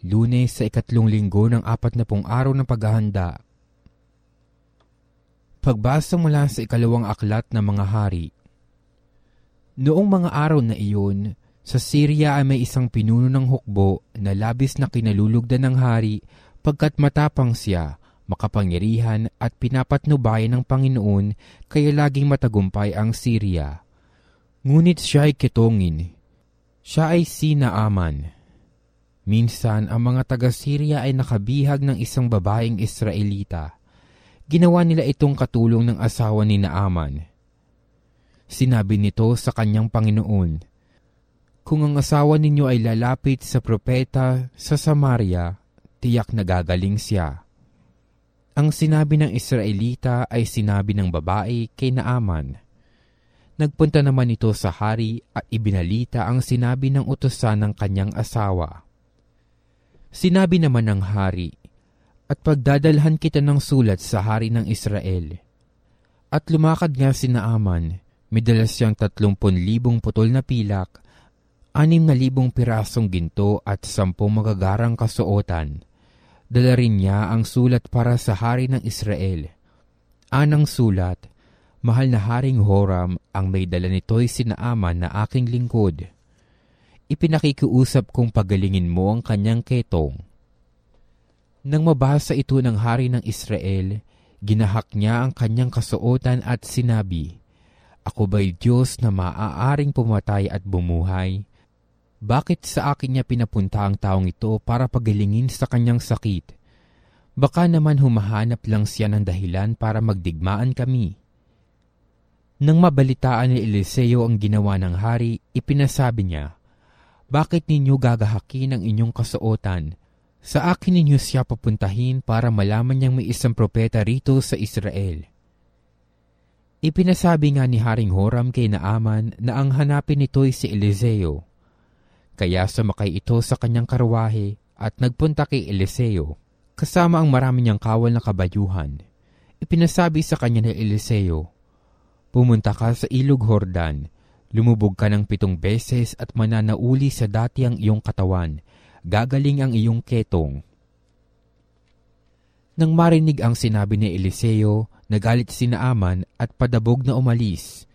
lunes sa ikatlong linggo ng apat na pong araw ng paghahanda. Pagbasa mula sa ikalawang aklat ng mga hari. Noong mga araw na iyon, sa Syria ay may isang pinuno ng hukbo na labis na kinalulugdan ng hari pagkat matapang siya, makapangyarihan at pinapatnubayan ng Panginoon kaya laging matagumpay ang Syria. Ngunit siya ay kitongin. Siya ay sinaaman Minsan, ang mga taga-Syria ay nakabihag ng isang babaeng Israelita. Ginawa nila itong katulong ng asawa ni Naaman. Sinabi nito sa kanyang Panginoon, Kung ang asawa ninyo ay lalapit sa propeta sa Samaria, tiyak na gagaling siya. Ang sinabi ng Israelita ay sinabi ng babae kay Naaman. Nagpunta naman ito sa hari at ibinalita ang sinabi ng utosan ng kanyang asawa. Sinabi naman ng hari, At pagdadalhan kita ng sulat sa hari ng Israel. At lumakad nga si Naaman, may dala siyang tatlumpun libong putol na pilak, anim na libong pirasong ginto at sampung magagarang kasuotan. Dala rin niya ang sulat para sa hari ng Israel. Anang sulat, Mahal na Haring Horam, ang may dala nito'y si Naaman na aking lingkod ipinakikiusap kong pagalingin mo ang kanyang ketong. Nang mabasa ito ng hari ng Israel, ginahak niya ang kanyang kasuotan at sinabi, Ako ba'y Diyos na maaaring pumatay at bumuhay? Bakit sa akin niya pinapunta ang taong ito para pagalingin sa kanyang sakit? Baka naman humahanap lang siya ng dahilan para magdigmaan kami. Nang mabalitaan ni Eliseo ang ginawa ng hari, ipinasabi niya, bakit ninyo gagahakin ang inyong kasuotan? Sa akin ninyo siya papuntahin para malaman niyang may isang propeta rito sa Israel. Ipinasabi nga ni Haring Horam kay Naaman na ang hanapin nito'y si Eliseo. Kaya sumakay ito sa kanyang karwahe at nagpunta kay Eliseo, kasama ang marami niyang kawal na kabayuhan. Ipinasabi sa kanya ni Eliseo, Pumunta ka sa ilog Hordan, Lumubog ka ng pitong beses at mananauli sa dati ang iyong katawan. Gagaling ang iyong ketong. Nang marinig ang sinabi ni Eliseo, nagalit si Naaman at padabog na umalis.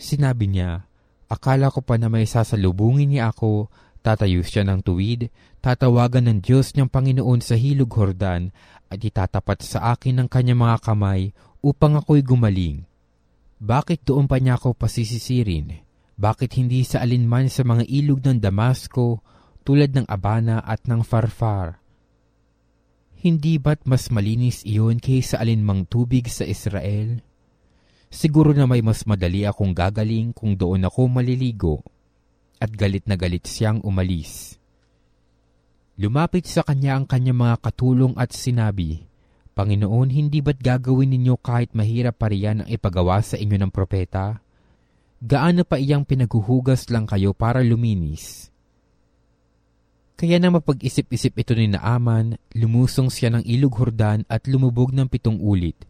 Sinabi niya, Akala ko pa na may sasalubungin niya ako, tatayo siya ng tuwid, tatawagan ng Diyos niyang Panginoon sa Hilog Hordan at itatapat sa akin ng kanyang mga kamay upang ako'y gumaling. Bakit doon pa niya ako pasisisirin? Bakit hindi sa alinman sa mga ilog ng Damasco tulad ng Abana at ng Farfar? Hindi ba't mas malinis iyon kaysa alinmang tubig sa Israel? Siguro na may mas madali akong gagaling kung doon ako maliligo. At galit na galit siyang umalis. Lumapit sa kanya ang kanyang mga katulong at sinabi, Panginoon, hindi ba't gagawin ninyo kahit mahirap pa riyan ang ipagawa sa inyo ng propeta? Gaano pa iyang pinaguhugas lang kayo para luminis. Kaya na mapag-isip-isip ito ni Naaman, lumusong siya ng ilog Hordan at lumubog ng pitong ulit.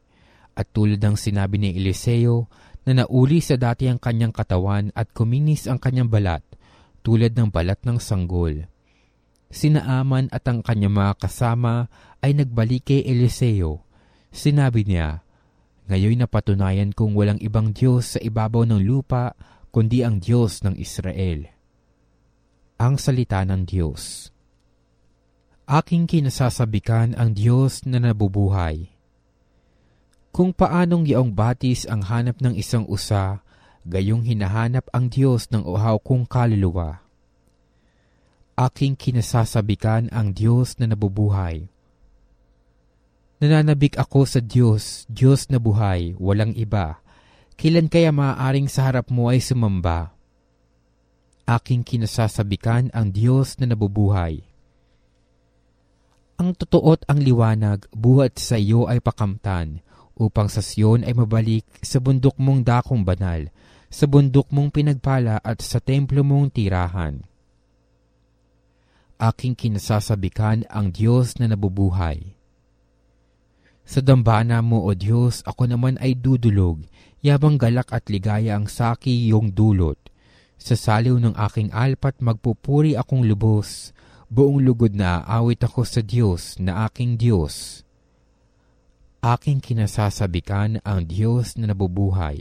At tulad ng sinabi ni Eliseo, na nauli sa dati ang kanyang katawan at kuminis ang kanyang balat, tulad ng balat ng sanggol. Sinaaman at ang kanyang mga kasama ay nagbalik kay Eliseo. Sinabi niya, ngayon napatunayan kong walang ibang Diyos sa ibabaw ng lupa kundi ang Diyos ng Israel. Ang Salita ng Diyos Aking kinasasabikan ang Diyos na nabubuhay. Kung paanong yaong batis ang hanap ng isang usa, gayong hinahanap ang Diyos ng uhaw kong kaluluwa. Aking kinasasabikan ang Diyos na nabubuhay Nananabik ako sa Diyos, Diyos na buhay, walang iba. Kailan kaya maaaring sa harap mo ay sumamba? Aking kinasasabikan ang Diyos na nabubuhay. Ang totoo't ang liwanag, buhat sa iyo ay pakamtan, upang sa Siyon ay mabalik sa bundok mong dakong banal, sa bundok mong pinagpala at sa templo mong tirahan. Aking kinasasabikan ang Diyos na nabubuhay sa dambana mo, O Diyos, ako naman ay dudulog, yabang galak at ligaya ang saki iyong dulot. Sa saliw ng aking alpat magpupuri akong lubos, Buong lugod na aawit ako sa Diyos na aking Diyos. Aking kinasasabikan ang Diyos na nabubuhay.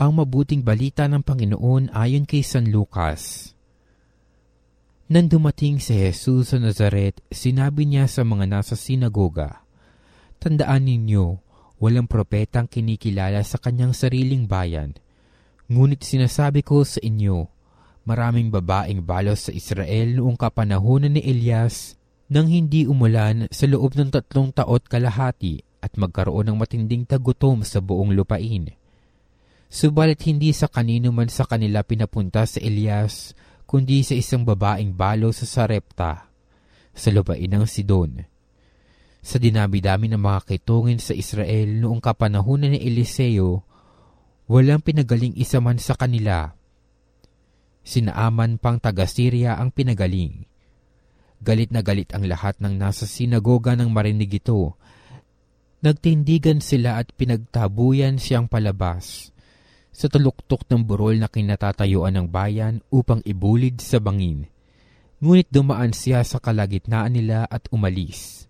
Ang mabuting balita ng Panginoon ayon kay San Lucas. Nang dumating si Jesus sa Nazaret, sinabi niya sa mga nasa sinagoga, Tandaan ninyo, walang propetang kinikilala sa kanyang sariling bayan. Ngunit sinasabi ko sa inyo, maraming babaeng balos sa Israel noong kapanahonan ni Elias nang hindi umulan sa loob ng tatlong taot kalahati at magkaroon ng matinding tagutom sa buong lupain. Subalit hindi sa kanino man sa kanila pinapunta sa Elias, kundi sa isang babaeng balo sa Sarepta, sa lupain ng Sidon. Sa dinami-dami ng mga kitungin sa Israel noong kapanahonan ni Eliseo, walang pinagaling isa man sa kanila Sinaaman pang taga Syria ang pinagaling. Galit na galit ang lahat ng nasa sinagoga ng marinig ito. Nagtindigan sila at pinagtabuyan siyang palabas sa tuluktok ng burol na kinatatayuan ng bayan upang ibulid sa bangin. Ngunit dumaan siya sa kalagitnaan nila at umalis.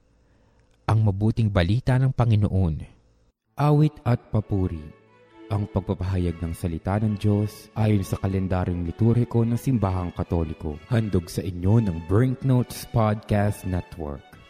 Ang mabuting balita ng Panginoon. Awit at papuri ang pagpapahayag ng salita ng Diyos ayon sa kalendaryong liturhiko ng Simbahang Katoliko. Handog sa inyo ng Brinknotes Podcast Network.